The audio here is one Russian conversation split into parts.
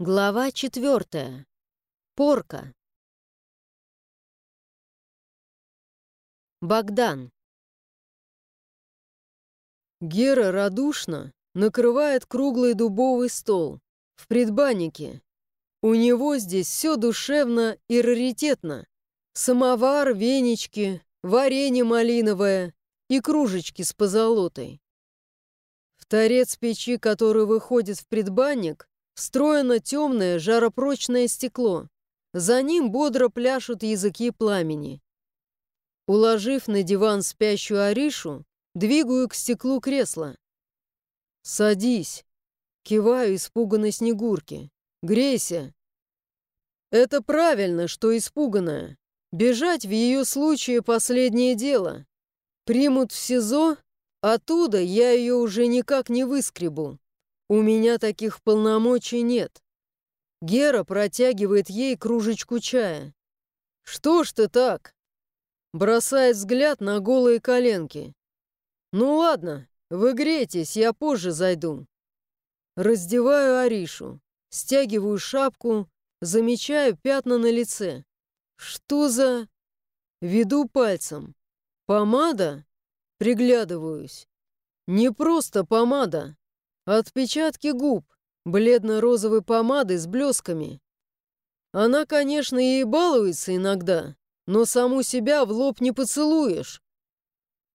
Глава четвертая. Порка. Богдан. Гера радушно накрывает круглый дубовый стол в предбаннике. У него здесь все душевно и раритетно. Самовар, венички, варенье малиновое и кружечки с позолотой. В торец печи, который выходит в предбанник, Встроено темное, жаропрочное стекло. За ним бодро пляшут языки пламени. Уложив на диван спящую Аришу, двигаю к стеклу кресла. «Садись!» Киваю испуганной Снегурке. «Грейся!» «Это правильно, что испуганная. Бежать в ее случае последнее дело. Примут в СИЗО, оттуда я ее уже никак не выскребу. «У меня таких полномочий нет». Гера протягивает ей кружечку чая. «Что ж ты так?» Бросает взгляд на голые коленки. «Ну ладно, вы грейтесь, я позже зайду». Раздеваю Аришу, стягиваю шапку, замечаю пятна на лице. «Что за...» Веду пальцем. «Помада?» Приглядываюсь. «Не просто помада, Отпечатки губ, бледно-розовой помады с блесками. Она, конечно, и балуется иногда, но саму себя в лоб не поцелуешь.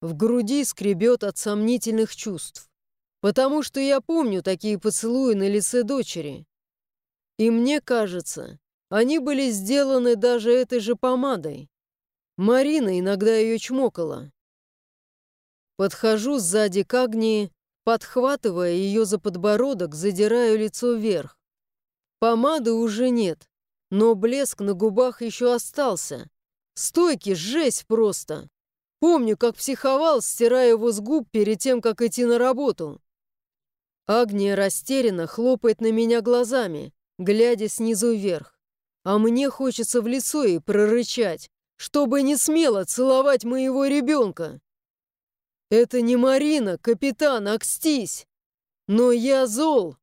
В груди скребет от сомнительных чувств, потому что я помню такие поцелуи на лице дочери. И мне кажется, они были сделаны даже этой же помадой. Марина иногда ее чмокала. Подхожу сзади к Агнии, Подхватывая ее за подбородок, задираю лицо вверх. Помады уже нет, но блеск на губах еще остался. Стойки жесть просто. Помню, как психовал, стирая его с губ перед тем, как идти на работу. Агния растерянно хлопает на меня глазами, глядя снизу вверх. А мне хочется в лицо ей прорычать, чтобы не смело целовать моего ребенка. «Это не Марина, капитан, окстись! Но я зол!»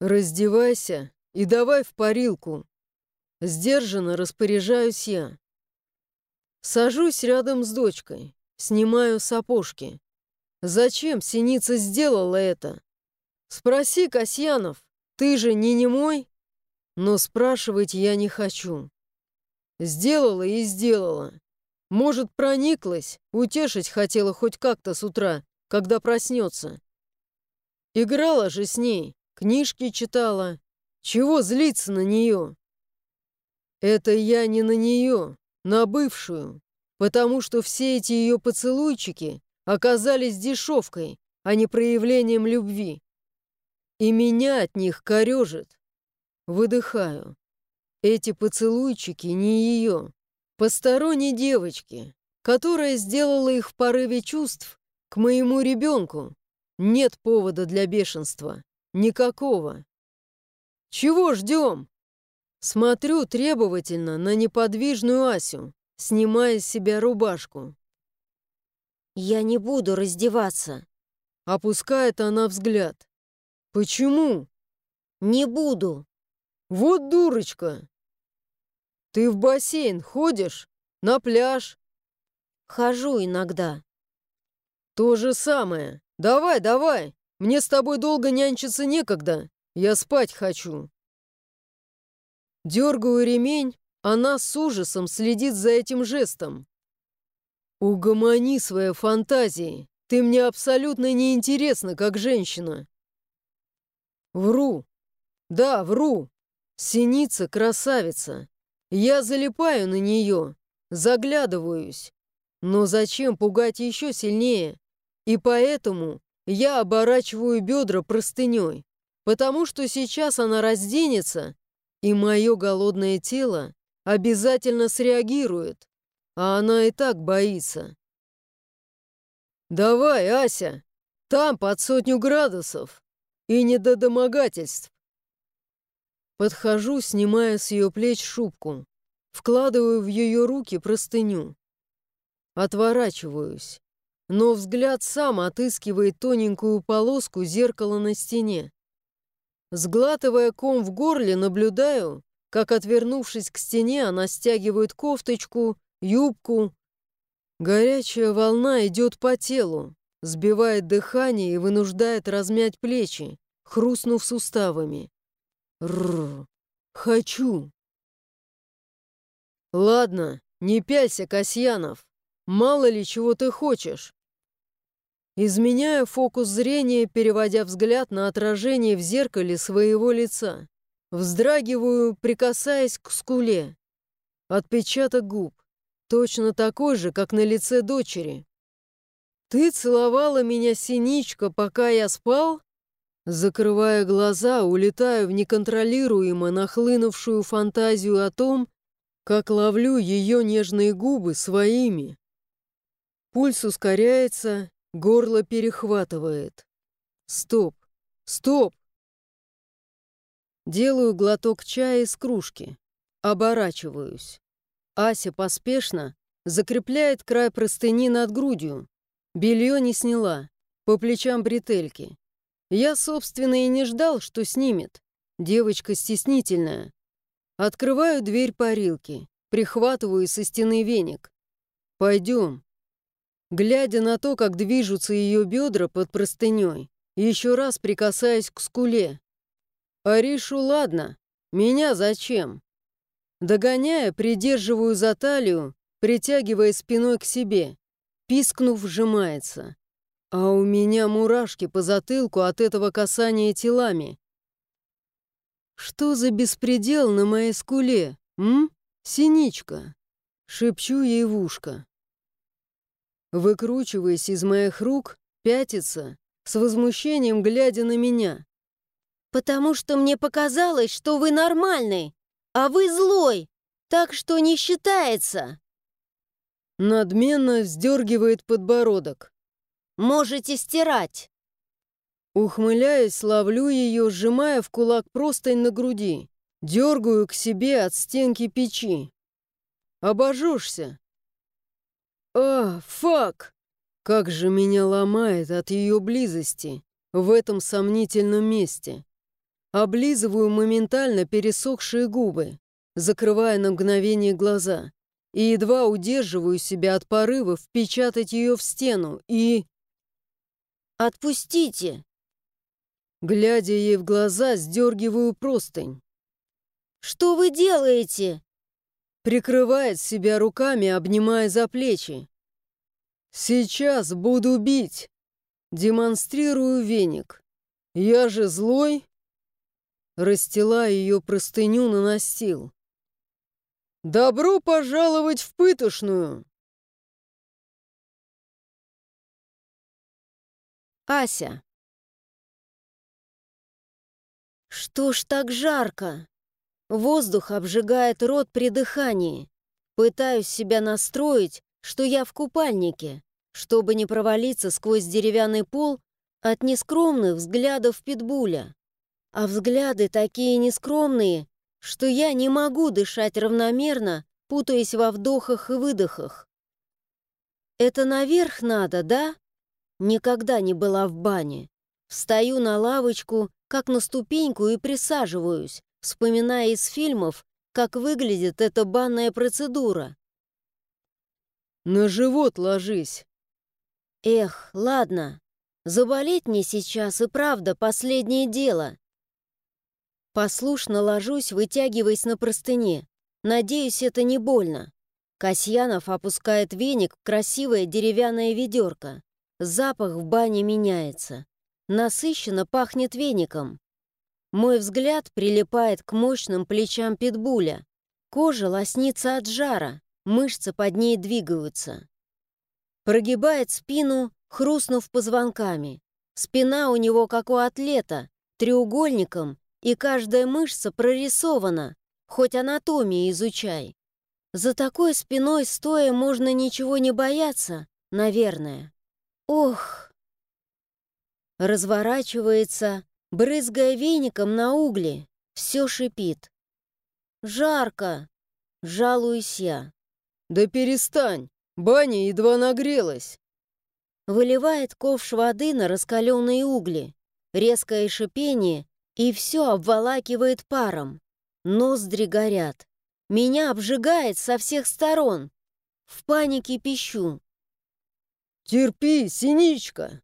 «Раздевайся и давай в парилку!» Сдержанно распоряжаюсь я. Сажусь рядом с дочкой, снимаю сапожки. Зачем Синица сделала это? Спроси, Касьянов, ты же не немой? Но спрашивать я не хочу. Сделала и сделала. Может, прониклась, утешить хотела хоть как-то с утра, когда проснется. Играла же с ней, книжки читала. Чего злиться на нее? Это я не на нее, на бывшую, потому что все эти ее поцелуйчики оказались дешевкой, а не проявлением любви. И меня от них корежит. Выдыхаю. Эти поцелуйчики не ее. Посторонней девочки, которая сделала их в порыве чувств к моему ребенку. Нет повода для бешенства. Никакого. Чего ждем? Смотрю требовательно на неподвижную Асю, снимая с себя рубашку. «Я не буду раздеваться», — опускает она взгляд. «Почему?» «Не буду». «Вот дурочка!» «Ты в бассейн ходишь? На пляж?» «Хожу иногда». «То же самое. Давай, давай. Мне с тобой долго нянчиться некогда. Я спать хочу». Дергаю ремень, она с ужасом следит за этим жестом. «Угомони свои фантазии. Ты мне абсолютно неинтересна, как женщина». Вру. Да, вру. Синица красавица. Я залипаю на нее, заглядываюсь. Но зачем пугать еще сильнее? И поэтому я оборачиваю бедра простыней, потому что сейчас она разденется, и мое голодное тело обязательно среагирует, а она и так боится. «Давай, Ася, там под сотню градусов, и не до домогательств. Подхожу, снимая с ее плеч шубку. Вкладываю в ее руки простыню. Отворачиваюсь. Но взгляд сам отыскивает тоненькую полоску зеркала на стене. Сглатывая ком в горле, наблюдаю, как, отвернувшись к стене, она стягивает кофточку, юбку. Горячая волна идет по телу, сбивает дыхание и вынуждает размять плечи, хрустнув суставами. Рррр, хочу. Ладно, не пялься, Касьянов. Мало ли чего ты хочешь. Изменяю фокус зрения, переводя взгляд на отражение в зеркале своего лица. Вздрагиваю, прикасаясь к скуле. Отпечаток губ. Точно такой же, как на лице дочери. «Ты целовала меня, синичка, пока я спал?» Закрывая глаза, улетаю в неконтролируемо нахлынувшую фантазию о том, как ловлю ее нежные губы своими. Пульс ускоряется, горло перехватывает. Стоп, стоп! Делаю глоток чая из кружки. Оборачиваюсь. Ася поспешно закрепляет край простыни над грудью. Белье не сняла, по плечам бретельки. Я, собственно, и не ждал, что снимет. Девочка стеснительная. Открываю дверь парилки, прихватываю со стены веник. Пойдем. Глядя на то, как движутся ее бедра под простыней, еще раз прикасаясь к скуле. Аришу ладно, меня зачем? Догоняя, придерживаю за талию, притягивая спиной к себе. Пискнув, сжимается. А у меня мурашки по затылку от этого касания телами. «Что за беспредел на моей скуле, м? Синичка?» Шепчу ей в ушко. Выкручиваясь из моих рук, пятится, с возмущением глядя на меня. «Потому что мне показалось, что вы нормальный, а вы злой, так что не считается!» Надменно вздергивает подбородок. «Можете стирать!» Ухмыляясь, ловлю ее, сжимая в кулак простынь на груди. Дергаю к себе от стенки печи. Обожжешься. А, фак! Как же меня ломает от ее близости в этом сомнительном месте. Облизываю моментально пересохшие губы, закрывая на мгновение глаза, и едва удерживаю себя от порыва впечатать ее в стену и... «Отпустите!» Глядя ей в глаза, сдергиваю простынь. «Что вы делаете?» Прикрывает себя руками, обнимая за плечи. «Сейчас буду бить!» Демонстрирую веник. «Я же злой!» Расстилаю ее простыню на настил. «Добро пожаловать в пытошную!» Ася. Что ж так жарко? Воздух обжигает рот при дыхании. Пытаюсь себя настроить, что я в купальнике, чтобы не провалиться сквозь деревянный пол от нескромных взглядов питбуля. А взгляды такие нескромные, что я не могу дышать равномерно, путаясь во вдохах и выдохах. Это наверх надо, да? Никогда не была в бане. Встаю на лавочку, как на ступеньку и присаживаюсь, вспоминая из фильмов, как выглядит эта банная процедура. «На живот ложись!» Эх, ладно. Заболеть мне сейчас и правда последнее дело. Послушно ложусь, вытягиваясь на простыне. Надеюсь, это не больно. Касьянов опускает веник в красивое деревянное ведерко. Запах в бане меняется. Насыщенно пахнет веником. Мой взгляд прилипает к мощным плечам питбуля. Кожа лоснится от жара, мышцы под ней двигаются. Прогибает спину, хрустнув позвонками. Спина у него, как у атлета, треугольником, и каждая мышца прорисована, хоть анатомии изучай. За такой спиной стоя можно ничего не бояться, наверное. Ох! Разворачивается, брызгая веником на угли, все шипит. «Жарко!» — жалуюсь я. «Да перестань! Баня едва нагрелась!» Выливает ковш воды на раскаленные угли. Резкое шипение, И все обволакивает паром. Ноздри горят. Меня обжигает со всех сторон. В панике пищу. «Терпи, синичка!»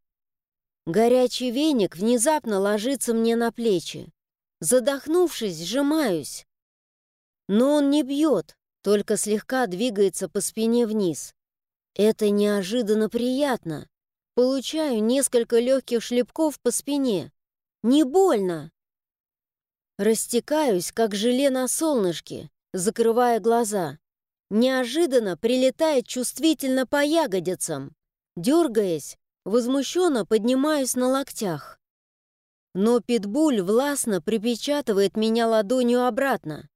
Горячий веник внезапно ложится мне на плечи. Задохнувшись, сжимаюсь. Но он не бьет, только слегка двигается по спине вниз. Это неожиданно приятно. Получаю несколько легких шлепков по спине. Не больно. Растекаюсь, как желе на солнышке, закрывая глаза. Неожиданно прилетает чувствительно по ягодицам. Дергаясь, возмущенно поднимаюсь на локтях. Но питбуль властно припечатывает меня ладонью обратно.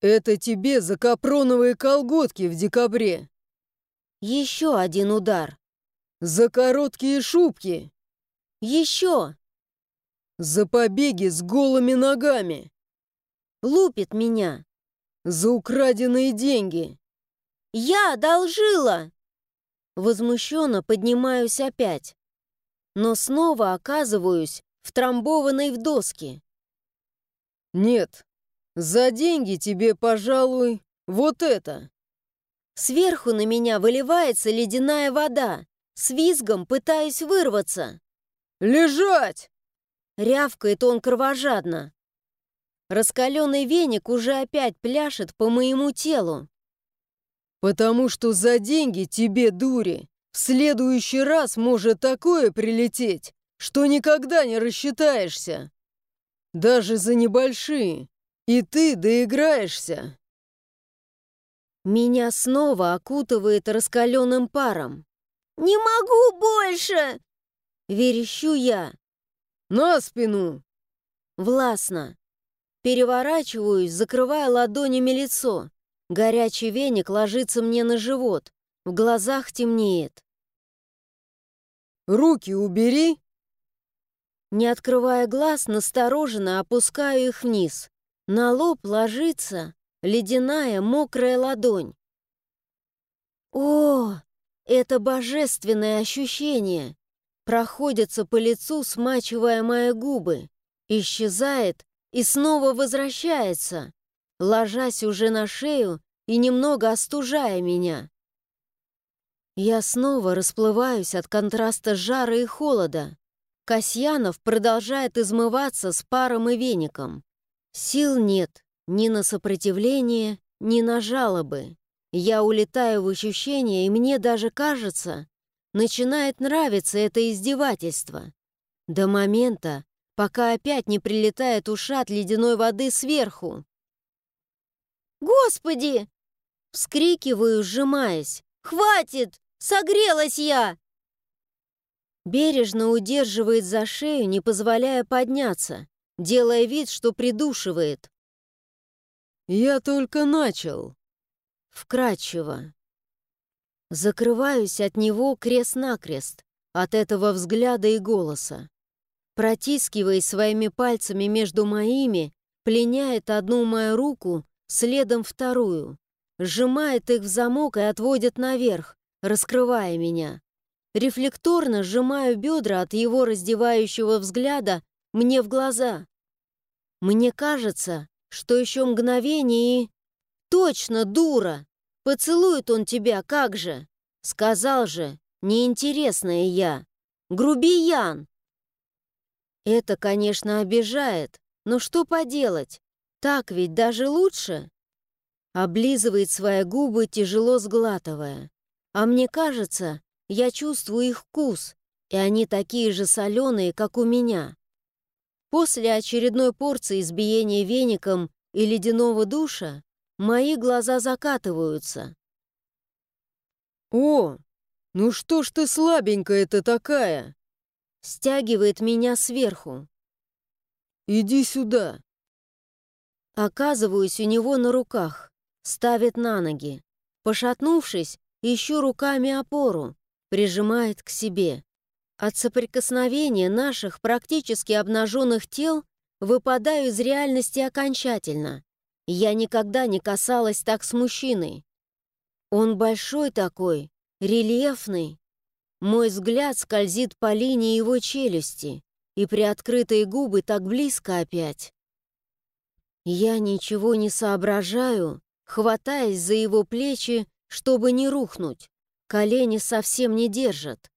«Это тебе за капроновые колготки в декабре!» Еще один удар. «За короткие шубки!» Еще! «За побеги с голыми ногами!» Лупит меня. «За украденные деньги!» «Я одолжила!» Возмущенно поднимаюсь опять, но снова оказываюсь втрамбованной в доски. «Нет, за деньги тебе, пожалуй, вот это!» Сверху на меня выливается ледяная вода. С визгом пытаюсь вырваться. «Лежать!» Рявкает он кровожадно. Раскаленный веник уже опять пляшет по моему телу. «Потому что за деньги тебе, дури, в следующий раз может такое прилететь, что никогда не рассчитаешься. Даже за небольшие. И ты доиграешься». Меня снова окутывает раскаленным паром. «Не могу больше!» Верещу я. «На спину!» Властно. Переворачиваюсь, закрывая ладонями лицо. Горячий веник ложится мне на живот. В глазах темнеет. «Руки убери!» Не открывая глаз, настороженно опускаю их вниз. На лоб ложится ледяная мокрая ладонь. О, это божественное ощущение! Проходится по лицу, смачивая мои губы. Исчезает и снова возвращается, ложась уже на шею и немного остужая меня. Я снова расплываюсь от контраста жара и холода. Касьянов продолжает измываться с паром и веником. Сил нет ни на сопротивление, ни на жалобы. Я улетаю в ощущение, и мне даже кажется, начинает нравиться это издевательство. До момента, пока опять не прилетает ушат ледяной воды сверху. «Господи!» — вскрикиваю, сжимаясь. «Хватит! Согрелась я!» Бережно удерживает за шею, не позволяя подняться, делая вид, что придушивает. «Я только начал!» Вкрадчиво. Закрываюсь от него крест-накрест, от этого взгляда и голоса. Протискиваясь своими пальцами между моими, пленяет одну мою руку, следом вторую, сжимает их в замок и отводит наверх, раскрывая меня. Рефлекторно сжимаю бедра от его раздевающего взгляда мне в глаза. Мне кажется, что еще мгновение и... Точно, дура! Поцелует он тебя, как же? Сказал же, неинтересная я. Грубиян! Это, конечно, обижает, но что поделать? Так ведь даже лучше. Облизывает свои губы, тяжело сглатывая. А мне кажется, я чувствую их вкус, и они такие же соленые, как у меня. После очередной порции избиения веником и ледяного душа мои глаза закатываются. «О, ну что ж ты слабенькая-то такая?» Стягивает меня сверху. «Иди сюда». Оказываюсь у него на руках, ставит на ноги. Пошатнувшись, ищу руками опору, прижимает к себе. От соприкосновения наших практически обнаженных тел выпадаю из реальности окончательно. Я никогда не касалась так с мужчиной. Он большой такой, рельефный. Мой взгляд скользит по линии его челюсти, и приоткрытые губы так близко опять. Я ничего не соображаю, хватаясь за его плечи, чтобы не рухнуть. Колени совсем не держат.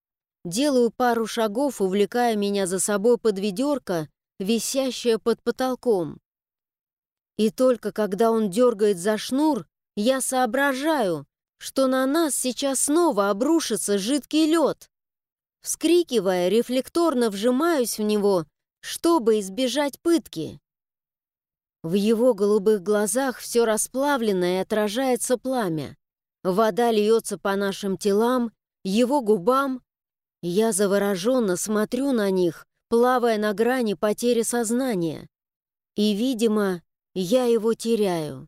Делаю пару шагов, увлекая меня за собой под ведерко, висящее под потолком. И только когда он дергает за шнур, я соображаю, что на нас сейчас снова обрушится жидкий лед. Вскрикивая, рефлекторно вжимаюсь в него, чтобы избежать пытки. В его голубых глазах все расплавлено и отражается пламя. Вода льется по нашим телам, его губам. Я завороженно смотрю на них, плавая на грани потери сознания. И, видимо, я его теряю.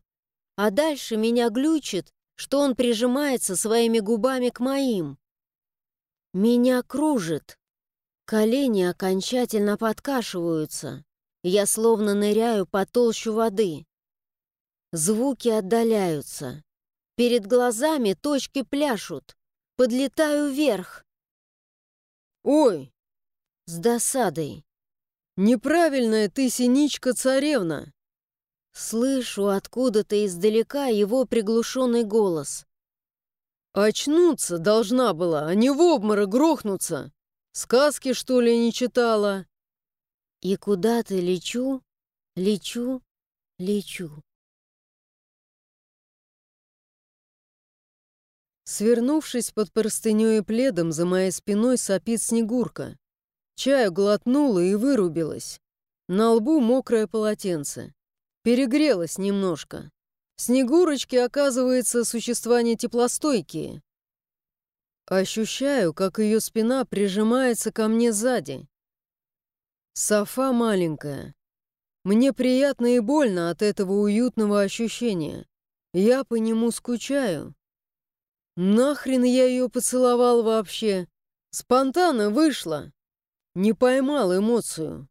А дальше меня глючит, что он прижимается своими губами к моим. Меня кружит. Колени окончательно подкашиваются. Я словно ныряю по толщу воды. Звуки отдаляются. Перед глазами точки пляшут. Подлетаю вверх. «Ой!» С досадой. «Неправильная ты, синичка-царевна!» Слышу откуда-то издалека его приглушенный голос. Очнуться должна была, а не в обморок грохнуться. Сказки, что ли, не читала? И куда-то лечу, лечу, лечу. Свернувшись под простыней и пледом, за моей спиной сопит Снегурка. Чаю глотнула и вырубилась. На лбу мокрое полотенце. Перегрелась немножко. Снегурочки, оказывается, существа не теплостойкие. Ощущаю, как ее спина прижимается ко мне сзади. Софа маленькая. Мне приятно и больно от этого уютного ощущения. Я по нему скучаю. Нахрен я ее поцеловал вообще? Спонтанно вышло. Не поймал эмоцию.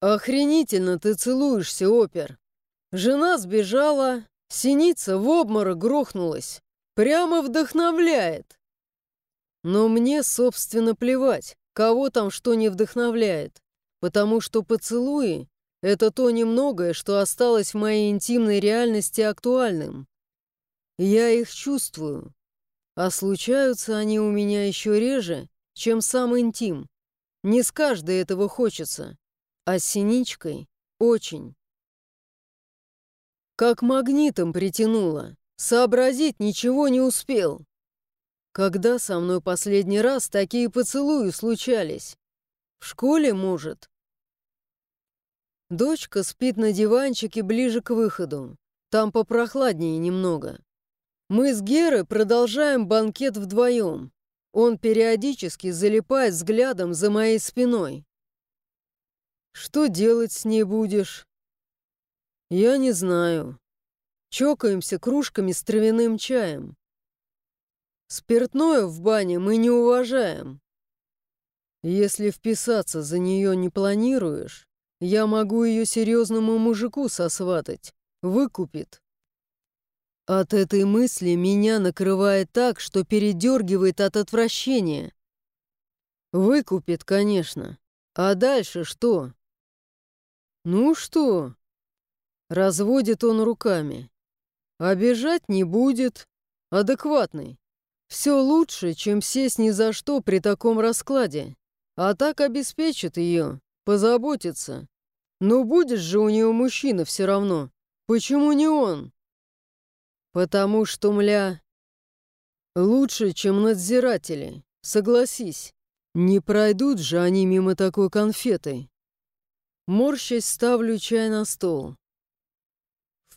Охренительно ты целуешься, опер. Жена сбежала, синица в обморок грохнулась. Прямо вдохновляет. Но мне, собственно, плевать, кого там что не вдохновляет, потому что поцелуи — это то немногое, что осталось в моей интимной реальности актуальным. Я их чувствую, а случаются они у меня еще реже, чем сам интим. Не с каждой этого хочется, а с синичкой — очень. Как магнитом притянуло. Сообразить ничего не успел. Когда со мной последний раз такие поцелуи случались? В школе, может? Дочка спит на диванчике ближе к выходу. Там попрохладнее немного. Мы с Герой продолжаем банкет вдвоем. Он периодически залипает взглядом за моей спиной. Что делать с ней будешь? «Я не знаю. Чокаемся кружками с травяным чаем. Спиртное в бане мы не уважаем. Если вписаться за нее не планируешь, я могу ее серьезному мужику сосватать. Выкупит». От этой мысли меня накрывает так, что передергивает от отвращения. Выкупит, конечно. А дальше что? Ну что? Разводит он руками. Обижать не будет. Адекватный. Все лучше, чем сесть ни за что при таком раскладе. А так обеспечит ее, позаботится. Но будешь же у нее мужчина все равно. Почему не он? Потому что, мля, лучше, чем надзиратели, согласись. Не пройдут же они мимо такой конфеты. Морщась ставлю чай на стол.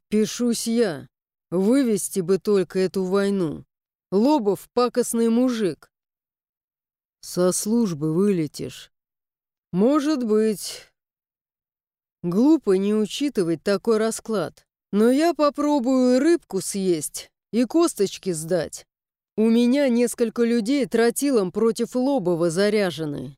Пишусь я. Вывести бы только эту войну. Лобов — пакостный мужик. Со службы вылетишь. Может быть. Глупо не учитывать такой расклад. Но я попробую рыбку съесть, и косточки сдать. У меня несколько людей тротилом против Лобова заряжены.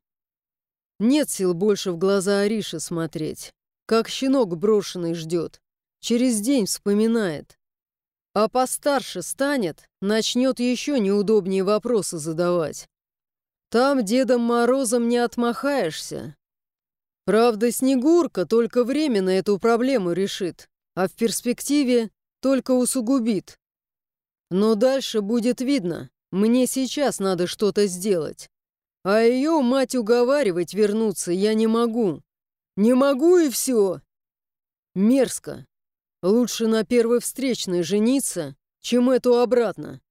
Нет сил больше в глаза Ариши смотреть, как щенок брошенный ждет. Через день вспоминает. А постарше станет, начнет еще неудобнее вопросы задавать. Там Дедом Морозом не отмахаешься. Правда, Снегурка только временно эту проблему решит, а в перспективе только усугубит. Но дальше будет видно. Мне сейчас надо что-то сделать. А ее мать уговаривать вернуться я не могу. Не могу и все. Мерзко. Лучше на первой встречной жениться, чем эту обратно.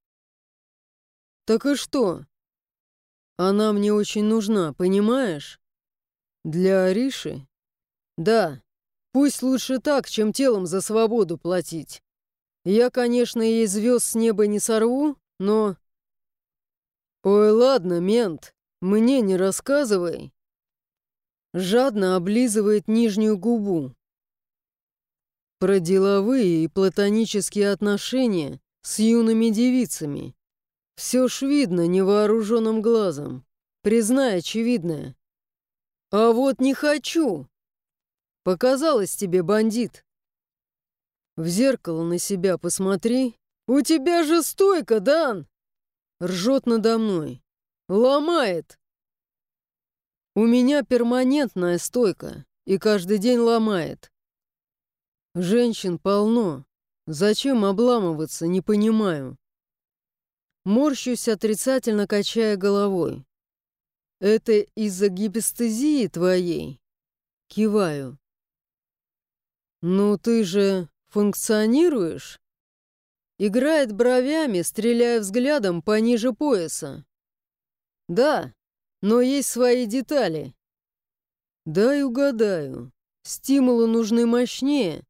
Так и что? Она мне очень нужна, понимаешь? Для Ариши? Да. Пусть лучше так, чем телом за свободу платить. Я, конечно, ей звезд с неба не сорву, но... Ой, ладно, мент, мне не рассказывай. Жадно облизывает нижнюю губу. Про деловые и платонические отношения с юными девицами. Все ж видно невооруженным глазом. Признай очевидное. А вот не хочу. Показалось тебе, бандит. В зеркало на себя посмотри. У тебя же стойка, Дан! Ржет надо мной. Ломает. У меня перманентная стойка, и каждый день ломает. Женщин полно. Зачем обламываться, не понимаю. Морщусь, отрицательно качая головой. Это из-за гипестезии твоей? Киваю. Ну ты же функционируешь? Играет бровями, стреляя взглядом пониже пояса. Да, но есть свои детали. Дай угадаю. Стимулы нужны мощнее,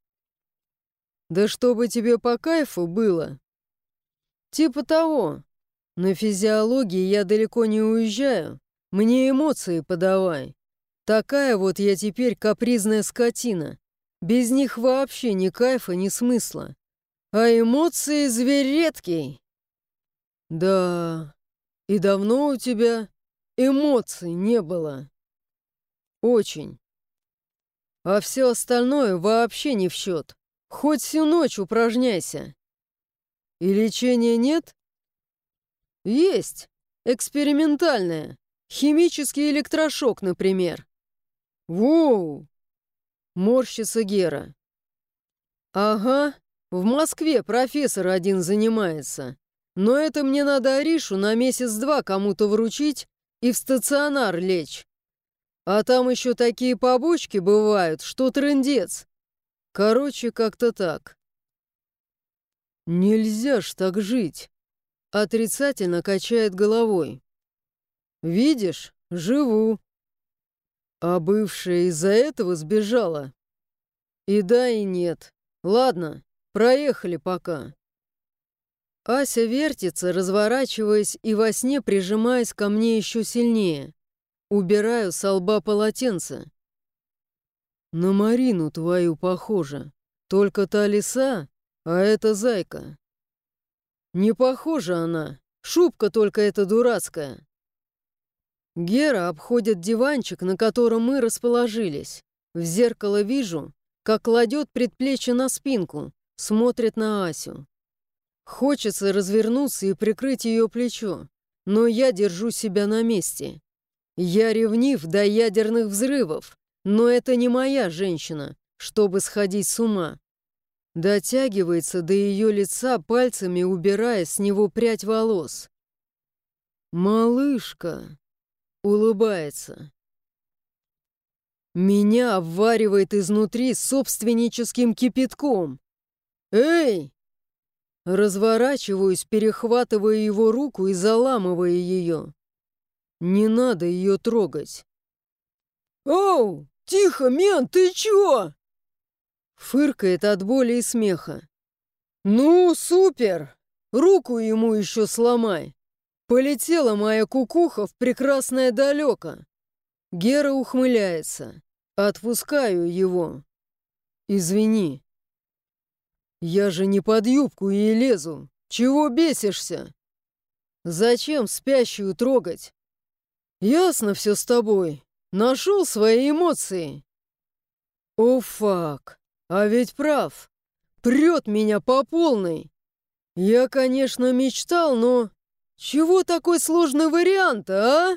да чтобы тебе по кайфу было. Типа того. На физиологии я далеко не уезжаю. Мне эмоции подавай. Такая вот я теперь капризная скотина. Без них вообще ни кайфа, ни смысла. А эмоции зверь редкий. Да, и давно у тебя эмоций не было. Очень. А все остальное вообще не в счет. Хоть всю ночь упражняйся. И лечения нет? Есть. Экспериментальное. Химический электрошок, например. Воу! Морщится Гера. Ага, в Москве профессор один занимается. Но это мне надо Аришу на месяц-два кому-то вручить и в стационар лечь. А там еще такие побочки бывают, что трындец. Короче, как-то так. Нельзя ж так жить. Отрицательно качает головой. Видишь, живу. А бывшая из-за этого сбежала. И да, и нет. Ладно, проехали пока. Ася вертится, разворачиваясь и во сне прижимаясь ко мне еще сильнее. Убираю со лба полотенце. На Марину твою похоже. Только та лиса, а это зайка. Не похожа она. Шубка только эта дурацкая. Гера обходит диванчик, на котором мы расположились. В зеркало вижу, как кладет предплечье на спинку, смотрит на Асю. Хочется развернуться и прикрыть ее плечо, но я держу себя на месте. Я ревнив до ядерных взрывов, но это не моя женщина, чтобы сходить с ума. Дотягивается до ее лица, пальцами убирая с него прядь волос. «Малышка!» — улыбается. Меня обваривает изнутри собственническим кипятком. «Эй!» Разворачиваюсь, перехватывая его руку и заламывая ее. Не надо ее трогать. «Оу!» «Тихо, мент, ты чё?» Фыркает от боли и смеха. «Ну, супер! Руку ему еще сломай!» Полетела моя кукуха в прекрасное далеко. Гера ухмыляется. Отпускаю его. Извини. Я же не под юбку и лезу. Чего бесишься? Зачем спящую трогать? Ясно все с тобой. Нашел свои эмоции. О, фак. А ведь прав. Прет меня по полной. Я, конечно, мечтал, но... Чего такой сложный вариант, а?